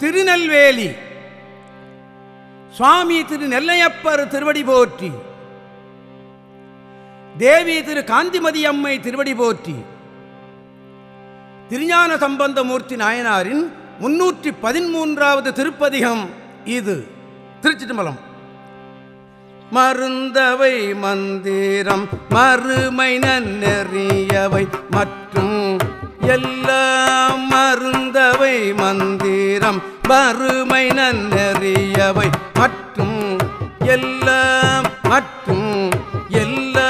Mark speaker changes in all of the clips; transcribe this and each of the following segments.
Speaker 1: திருநெல்வேலி. சுவாமி திரு நெல்லையப்பர் திருவடி போற்றி. தேவி திரு காந்திமதி அம்மை திருவடி போற்றி. திருஞான சம்பந்தமூர்த்தி நாயனாரின் முன்னூற்றி பதிமூன்றாவது திருப்பதிகம் இது. திருச்சிட்டுமலம் மருந்தவை மந்திரம் மறுமை நன்னெறியவை மற்றும் எல்லாம் மருந்தவை மந்திரம் வறுமை நன்னறியவை. மற்றும் எல்லாம் மற்றும் எல்லாம்.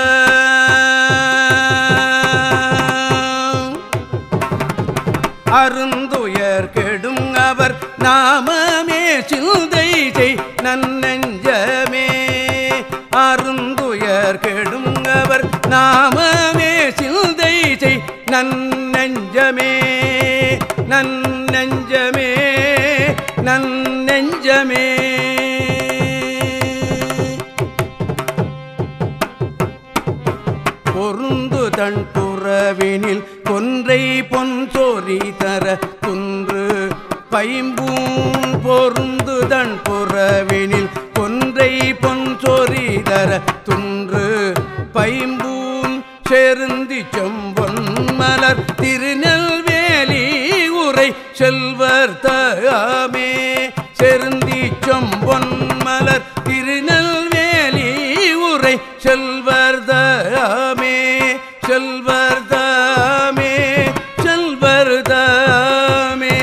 Speaker 1: அருந்துயர் கெடும் அவர் நாமமே சிந்தை செய் நன்னெஞ்சமே. அருந்துயர் கெடும் அவர் நாமமே சிந்தை செய் நன் நெஞ்சமே நன் நெஞ்சமே நன் நெஞ்சமே செருந்தி மலர் திருநெல்வேலி உரை செல்வர் தாமே செல்வர் தாமே செல்வர் தாமே.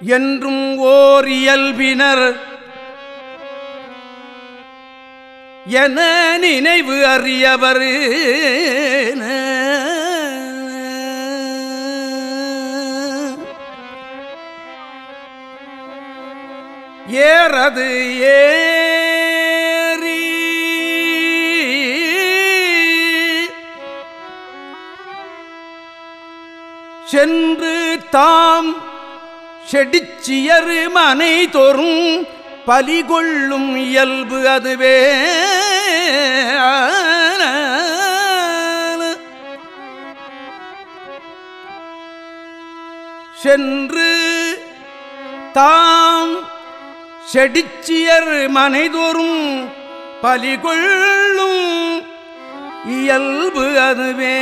Speaker 1: என்றும் ஓர் இயல்பினர் என நினைவு அறியவர் ஏறது ஏறி சென்று தாம் செடிச்சியரு மனை தோறும் பலிகொள்ளும் இயல்பு அதுவே. சென்று தாம் செடிச்சியர் மனைதோறும் பலிகொள்ளும். இயல்பு அதுவே.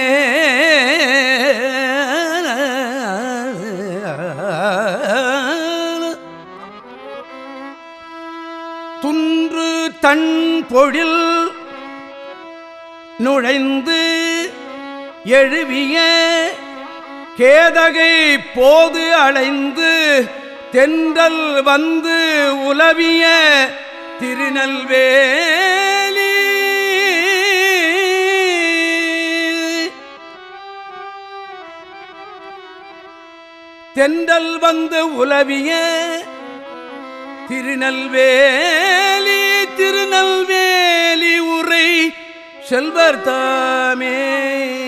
Speaker 1: துன்று தன் பொழில் நுழைந்து எழுவிய கேதகை போது அடைந்து தென்றல் வந்து உலவிய திருநெல்வேலி. தென்றல் வந்து உலவிய திருநெல்வேலி திருநெல்வேலி உரை செல்வர் தாமே.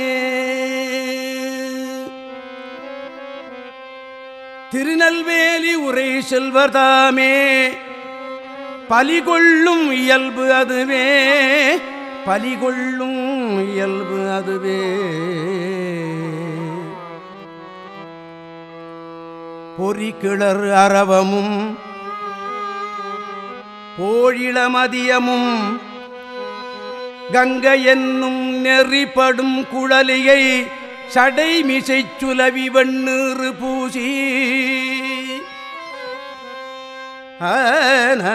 Speaker 1: திருநெல்வேலி உரை செல்வர்தாமே பலிகொள்ளும் இயல்பு அதுவே. பலிகொள்ளும் இயல்பு அதுவே. பொறிக்கிளர் அரவமும் போழிளமதியமும் கங்கை என்னும் நெறிப்படும் குழலியை சடை மிசை சுலவி வெண்ணீறு பூசி. ஆனா,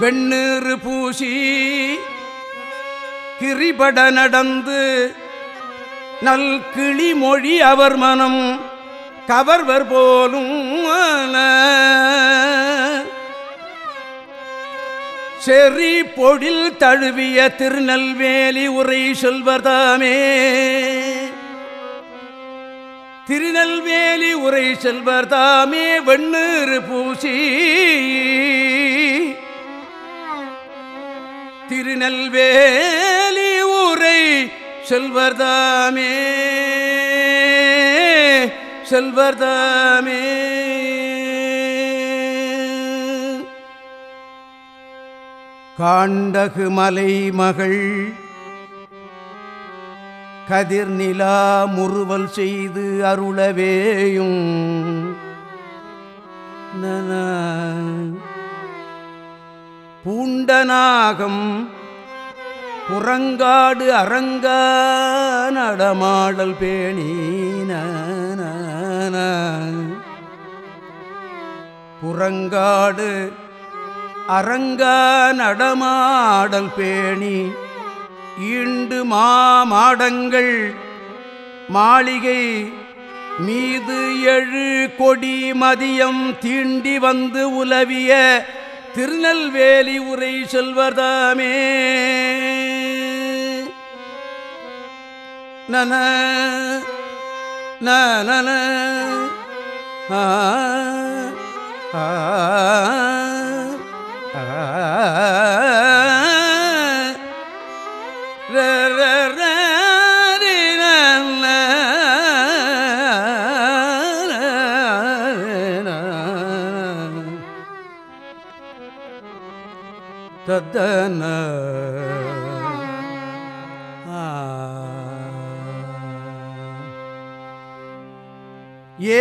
Speaker 1: வெண்ணீறு பூசி கிரிபட நடந்து நல் கிளி மொழி அவர் மனம் கவர்வர் போலும் செறி பொழில் தழுவிய திருநெல்வேலி உரை செல்வதாமே. திருநெல்வேலி உரை செல்வர்தாமே வெண்ணீறு பூசி. திருநெல்வேலி உரை செல்வர்தாமே செல்வர்தாமே காண்டகு மலை மகள் கதிர்நிலா முறுவல் செய்து அருளவேயும். நன பூண்டநாகம் புறங்காடு அரங்க நடமாடல் பேணி புறங்காடு அரங்க நடமாடல் பேணி ஈண்டு மாமாடங்கள் மாளிகை மீது எழு கொடி மதியம் தீண்டி வந்து உலவிய திருநெல்வேலி உரை செல்வதாமே. நன நன ஆ ஆ. தத்தன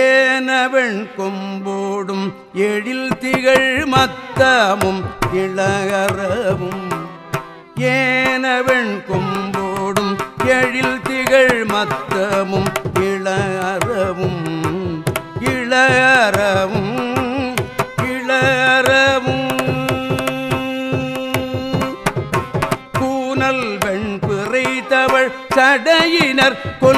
Speaker 1: ஏனவன் கொம்போடும் எழில் திகழ் மத்தமும் இளகரவும் ஏனவெண் கும்போடும் எழில் திகழ் மத்தமும் இளகரவும் இளகரவும் இளகரவும் கூனல் வெண் பிறைத்தவள் சடையினர் கொல்புலித்தோலுடையார்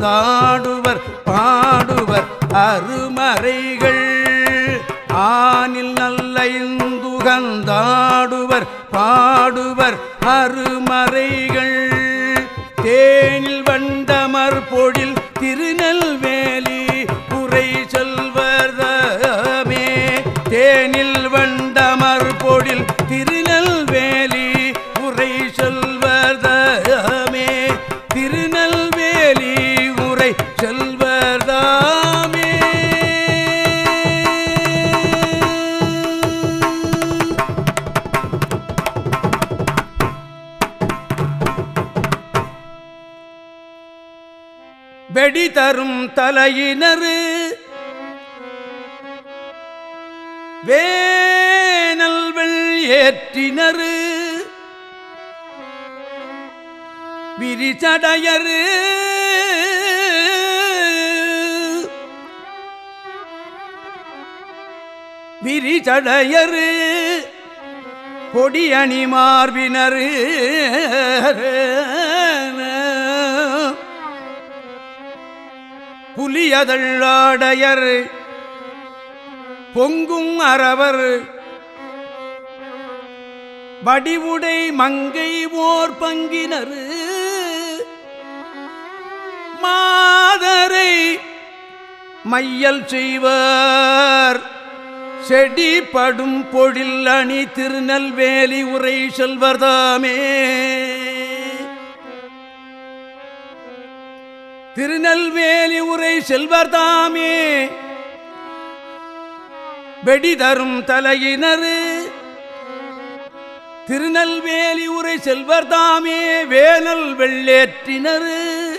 Speaker 1: நல்லைந்துகந்தாடுவர் பாடுவர் அருமறைகள். ஆனில் நல்ல இந்துகந்தாடுவர் பாடுவர் அருமறைகள். தேனில் வண்டமர் பொழில் செடி தரும் தலையினரு. வேனல்வெள் ஏற்றினரு. விரிச்சடையரு விரிச்சடையரு கொடியணி மார்பினரு புலியதள்ளாடையர் பொங்கும் அறவர். வடிவுடை மங்கை ஓர் பங்கினர். மாதரை மையல் செய்வர். செடி படும் பொழில் அணி திருநெல்வேலி உரை செல்வர்தாமே திருநெல்வேலி உரை செல்வர்தாமே. வெடிதரும் தலையினரு. திருநெல்வேலி உரை செல்வர்தாமே வேனல் வெள்ளேற்றினரு.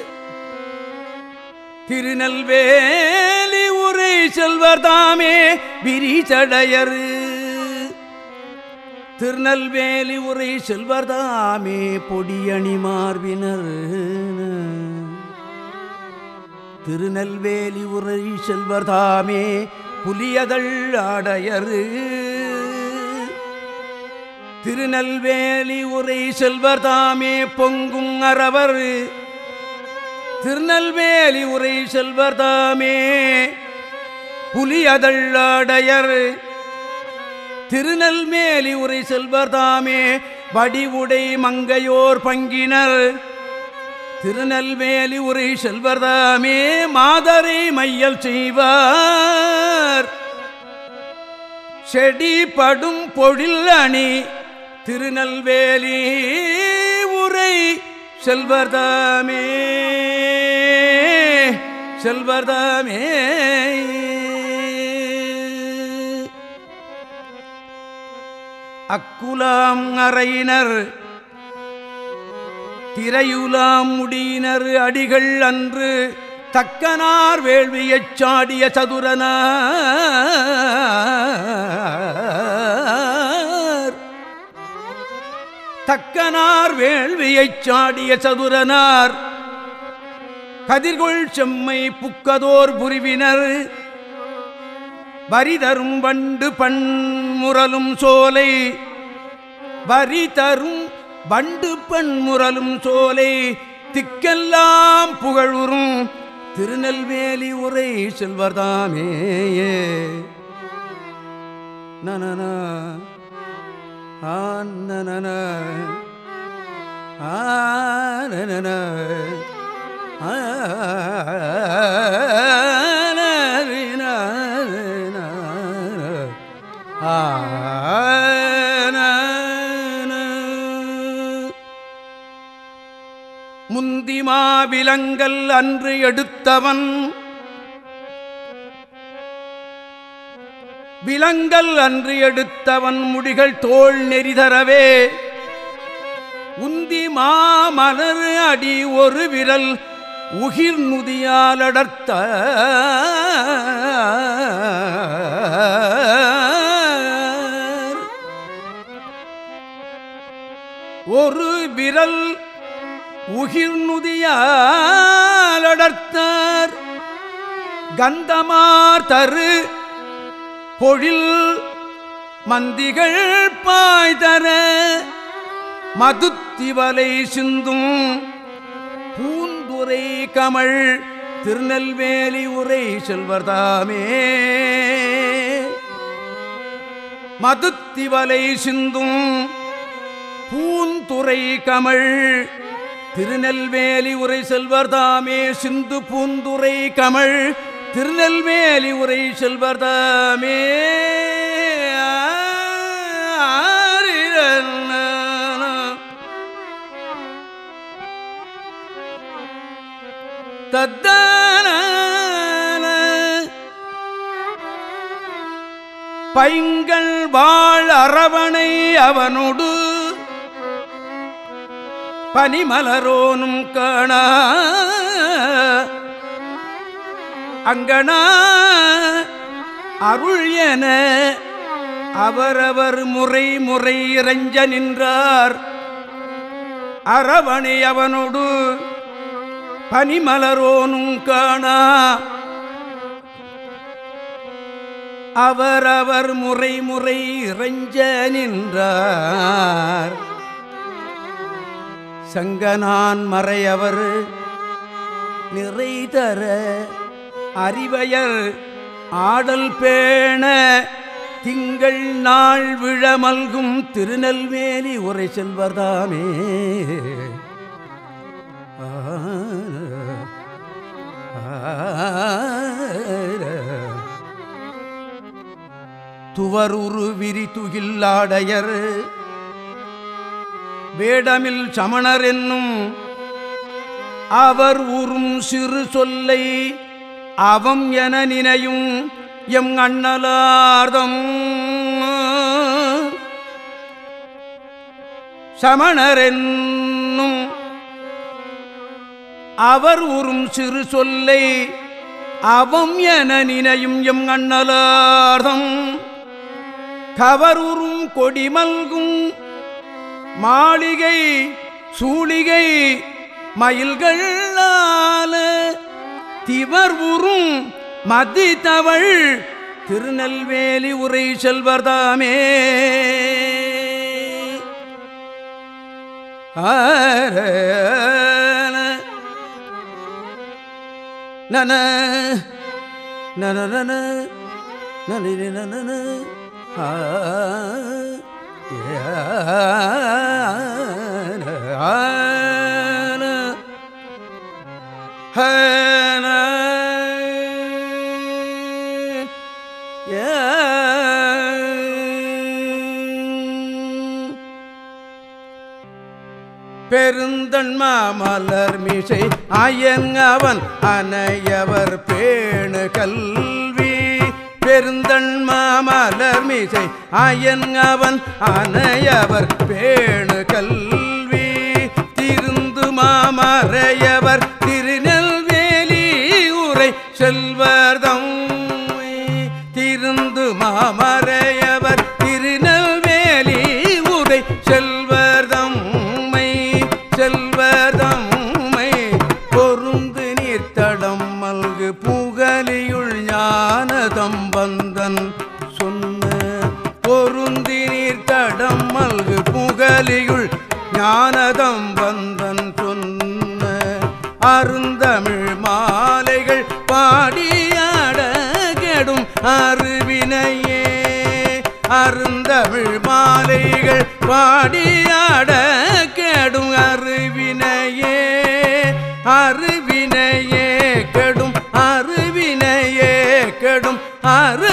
Speaker 1: திருநெல்வேலி உரை செல்வர்தாமே விரிச்சடையரு. திருநெல்வேலி உரை செல்வர்தாமே பொடியணி மார்பினர். திருநெல்வேலி உரை செல்வர்தாமே புலியதள் ஆடையரு. திருநெல்வேலி உரை செல்வர்தாமே பொங்கும் அறவர். திருநெல்வேலி உரை செல்வர்தாமே புலியதள்ளாடையர் திருநெல்வேலி உரை செல்வர்தாமே வடிவுடை மங்கையோர் பங்கினர். திருநெல்வேலி உரை செல்வர்தாமே மாதரை மையல் செய்வார். செடி படும் பொழில் அணி திருநெல்வேலி உரை செல்வர்தாமே. செல்வர்தாமே. அக்குலாம் அறையினர் திரையுலாம் முடியினர் அடிகள் அன்று தக்கனார் வேள்வியைச் சாடிய சதுரனார். தக்கனார் வேள்வியைச் சாடிய சதுரனார். கதிர்கொள் செம்மை புக்கதோர் புரிவினர். வரி தரும் வண்டு பண்முரலும் சோலை. வரி தரும் வண்டு பன்முரலும் சோலை திக்கெல்லாம் புகழுறும் திருநெல்வேலி உரை செல்வர்தாமே. நனன ஆனன ஆனன ஆ விலங்கல் அன்று எடுத்தவன். விலங்கல் அன்று எடுத்தவன் முடிகள் தோல் நெறிதரவே உந்தி மாமலர் அடி ஒரு விரல் உகிர் நுதியாலடர்த்த ஒரு விரல் உகிர் நுதியாலடர்த்தார் கந்தமார் தரு பொழில் மந்திகள் பாய்தர. மதுத்திவலை சிந்தும் பூந்துரை கமள் திருநெல்வேலி உரை செல்வர்தாமே மதுத்திவலை சிந்தும் பூந்துரை கமள் திருநெல்வேலி உரை செல்வர்தாமே சிந்து பூந்துரை கமல். திருநெல்வேலி உரை செல்வர் தாமே தத்தான பைங்கள் வாழ் அரவணை அவனொடு. பனிமலரோனும் காண. அங்கனா அருள் என அவரவர் முறை முறை இறைஞ்ச நின்றார். அரவணை அவனோடு பனிமலரோனும் காணா. அவரவர் முறை முறை இறைஞ்ச நின்றார். சங்கனான் மறையவர் நிறைதர அறிவையர் ஆடல் பேண திங்கள் நாள் விழமல்கும் திருநெல்வேலி உரை செல்வர்தாமே துவருரு விரி துகில்லாடையர் வேடமில் சமணர் என்னும் அவர் உறும் சிறு சொல்லை அவம் என நினையும் எம் அண்ணலார்தம். சமணரென்னும் அவர் உறும் சிறு சொல்லை அவம் என நினையும் எம் அண்ணலார்தம். கவருறும் கொடிமல்கும் மாளிகை சூளிகை மயில்கள் திவர் உறும் மதி தவள் திருநெல்வேலி உரை செல்வர்தாமே நன நன நன நன நன ஆ பெருந்தன்மா மலர் மிசை அயன் அவன் அனையவர் பேணு பெருந்தன் மாமலர் மீசை ஆயன் அவன் அனையவர் பேணு கல்வி திருந்து மாமறையவர் தமிழ் மாலைகள் பாடியாட கெடும் அருவினையே. அருந்தமிழ் மாலைகள் பாடியாட கெடும் அருவினையே. அருவினையே கெடும் அருவினையே கெடும் அரு